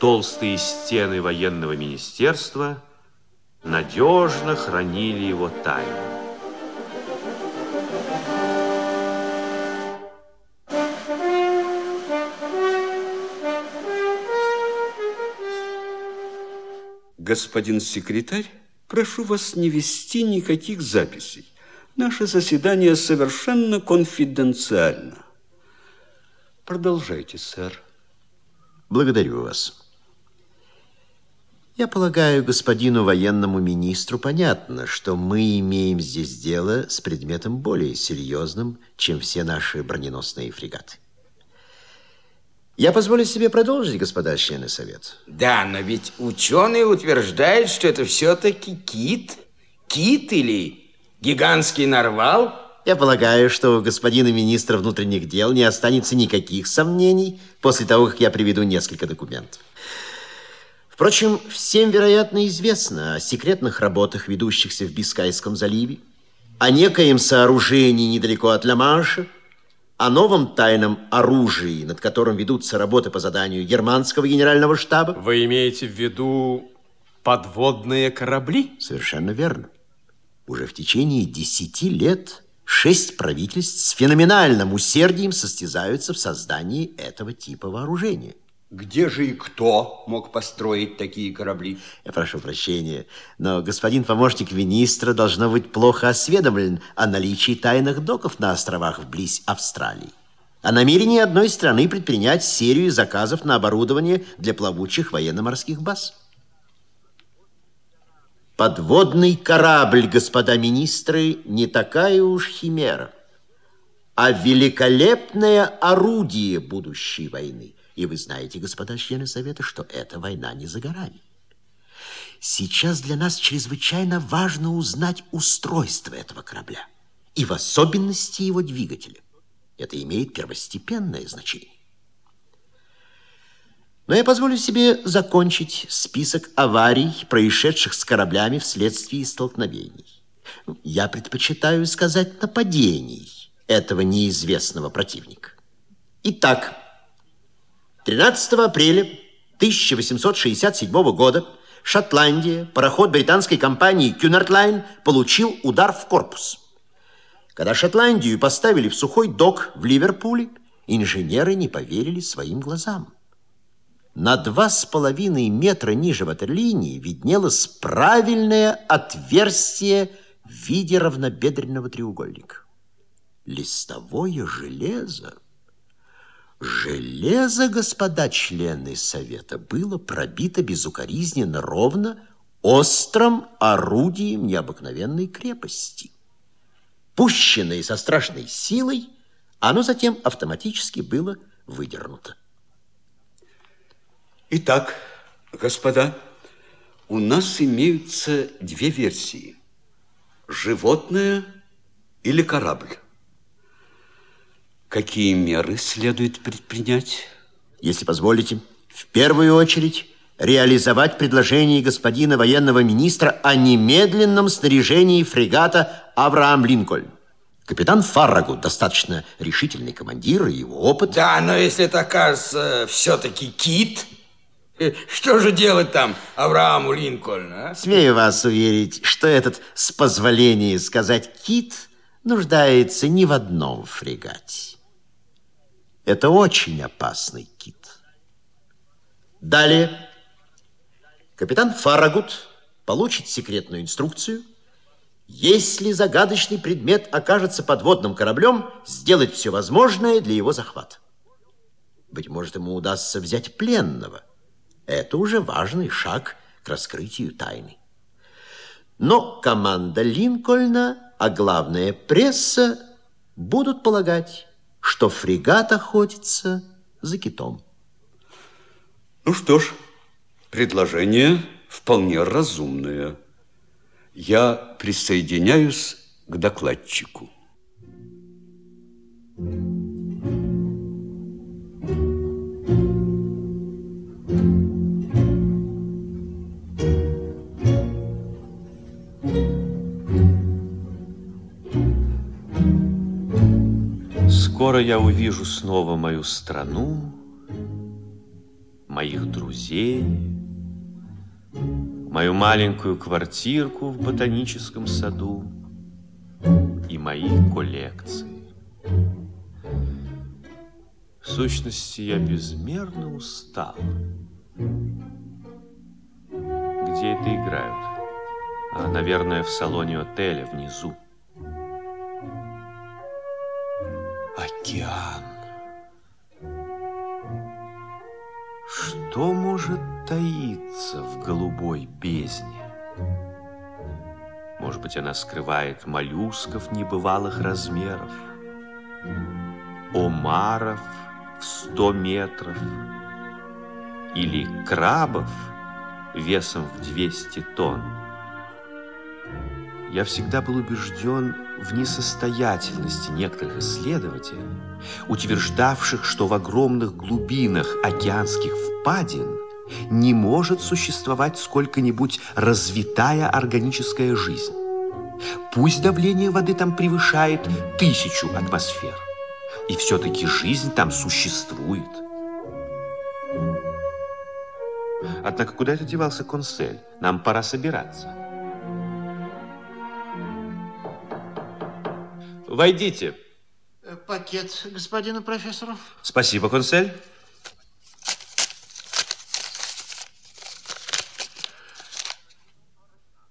толстые стены военного министерства надежно хранили его тайну. Господин секретарь, прошу вас не вести никаких записей. Наше заседание совершенно конфиденциально. Продолжайте, сэр. Благодарю вас. Я полагаю, господину военному министру понятно, что мы имеем здесь дело с предметом более серьезным, чем все наши броненосные фрегаты. Я позволю себе продолжить, господа члены Совета. Да, но ведь ученые утверждают, что это все-таки кит. Кит или гигантский нарвал? Я полагаю, что у господина министра внутренних дел не останется никаких сомнений после того, как я приведу несколько документов. Впрочем, всем, вероятно, известно о секретных работах, ведущихся в Бискайском заливе, о некоем сооружении недалеко от Ла-Манша, о новом тайном оружии, над которым ведутся работы по заданию германского генерального штаба. Вы имеете в виду подводные корабли? Совершенно верно. Уже в течение десяти лет шесть правительств с феноменальным усердием состязаются в создании этого типа вооружения. Где же и кто мог построить такие корабли? Я прошу прощения, но господин помощник министра должно быть плохо осведомлен о наличии тайных доков на островах вблизь Австралии. О намерении одной страны предпринять серию заказов на оборудование для плавучих военно-морских баз. Подводный корабль, господа министры, не такая уж химера, а великолепное орудие будущей войны – и вы знаете, господа члены Совета, что эта война не за горами. Сейчас для нас чрезвычайно важно узнать устройство этого корабля и в особенности его двигателя. Это имеет первостепенное значение. Но я позволю себе закончить список аварий, происшедших с кораблями вследствие столкновений. Я предпочитаю сказать нападений этого неизвестного противника. Итак, 13 апреля 1867 года Шотландия, пароход британской компании Кюнартлайн, получил удар в корпус. Когда Шотландию поставили в сухой док в Ливерпуле, инженеры не поверили своим глазам. На два с половиной метра ниже ватерлинии виднелось правильное отверстие в виде равнобедренного треугольника. Листовое железо Железо, господа члены Совета, было пробито безукоризненно ровно острым орудием необыкновенной крепости. Пущенное со страшной силой, оно затем автоматически было выдернуто. Итак, господа, у нас имеются две версии. Животное или корабль. Какие меры следует предпринять? Если позволите, в первую очередь реализовать предложение господина военного министра о немедленном снаряжении фрегата «Авраам Линкольн». Капитан Фаррагут достаточно решительный командир, и его опыт... Да, но если это окажется все-таки кит, э, что же делать там Аврааму Линкольну, а? Смею вас уверить, что этот, с позволения сказать, кит нуждается не в одном фрегате. Это очень опасный кит. Далее капитан Фарагут получит секретную инструкцию, если загадочный предмет окажется подводным кораблем, сделать все возможное для его захвата. Быть может, ему удастся взять пленного. Это уже важный шаг к раскрытию тайны. Но команда Линкольна, а главное пресса, будут полагать, что фрегат охотится за китом. Ну что ж, предложение вполне разумное. Я присоединяюсь к докладчику. Скоро я увижу снова мою страну, моих друзей, мою маленькую квартирку в ботаническом саду и мои коллекции. В сущности, я безмерно устал. Где это играют? А, наверное, в салоне отеля внизу. Океан. Что может таиться в голубой бездне? Может быть, она скрывает моллюсков небывалых размеров, омаров в сто метров или крабов весом в 200 тонн. Я всегда был убежден в несостоятельности некоторых исследователей, утверждавших, что в огромных глубинах океанских впадин не может существовать сколько-нибудь развитая органическая жизнь. Пусть давление воды там превышает тысячу атмосфер, и все-таки жизнь там существует. Однако куда это девался консель? Нам пора собираться. Войдите. Пакет господину профессору. Спасибо, консель.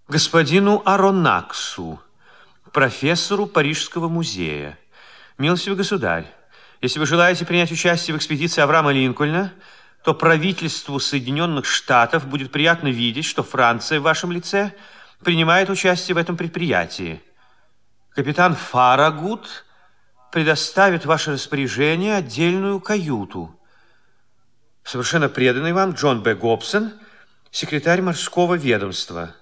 Господину Аронаксу, профессору Парижского музея. Милостивый государь, если вы желаете принять участие в экспедиции Авраама Линкольна, то правительству Соединенных Штатов будет приятно видеть, что Франция в вашем лице принимает участие в этом предприятии. Капитан Фарагут предоставит ваше распоряжение отдельную каюту. Совершенно преданный вам Джон Б. Гобсон, секретарь морского ведомства.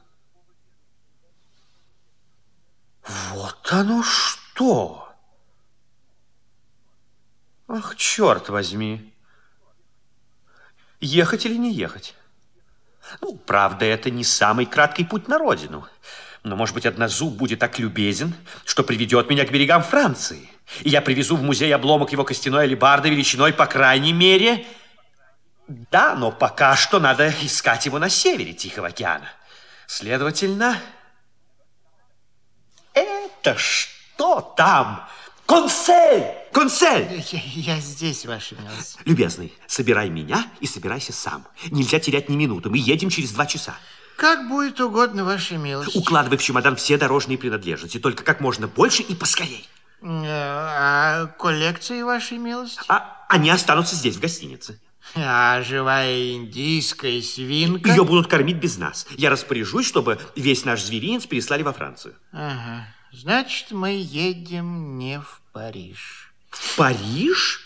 Вот оно что! Ах, черт возьми! Ехать или не ехать? Ну, правда, это не самый краткий путь на родину. Но, может быть, Однозуб будет так любезен, что приведет меня к берегам Франции. И я привезу в музей обломок его костяной алебарды величиной, по крайней мере... Да, но пока что надо искать его на севере Тихого океана. Следовательно, это что там? Консель! Консель! Я, я здесь, ваша милость. Любезный, собирай меня и собирайся сам. Нельзя терять ни минуты. Мы едем через два часа. Как будет угодно, ваша милость. Укладывай в чемодан все дорожные принадлежности, только как можно больше и поскорей. А коллекции, вашей милости? А они останутся здесь, в гостинице. А живая индийская свинка? Ее будут кормить без нас. Я распоряжусь, чтобы весь наш зверинец переслали во Францию. Ага. Значит, мы едем не в Париж. В Париж?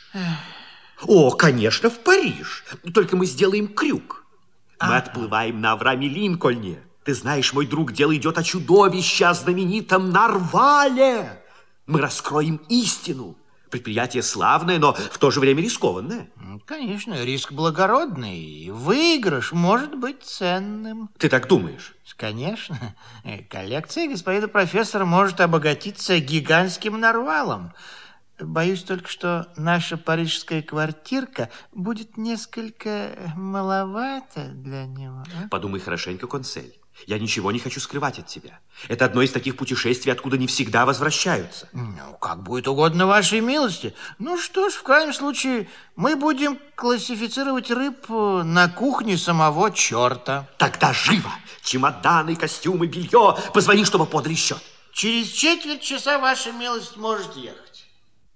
О, конечно, в Париж. Только мы сделаем крюк. Мы отплываем на Аврааме Линкольне. Ты знаешь, мой друг, дело идет о чудовище, о знаменитом Нарвале. Мы раскроем истину. Предприятие славное, но в то же время рискованное. Конечно, риск благородный. Выигрыш может быть ценным. Ты так думаешь? Конечно. Коллекция господина профессора может обогатиться гигантским нарвалом. Боюсь только, что наша парижская квартирка будет несколько маловато для него. А? Подумай хорошенько, консель. Я ничего не хочу скрывать от тебя. Это одно из таких путешествий, откуда не всегда возвращаются. Ну, как будет угодно вашей милости. Ну что ж, в крайнем случае, мы будем классифицировать рыб на кухне самого черта. Тогда живо! Чемоданы, костюмы, белье. Позвони, чтобы подали счет. Через четверть часа ваша милость может ехать.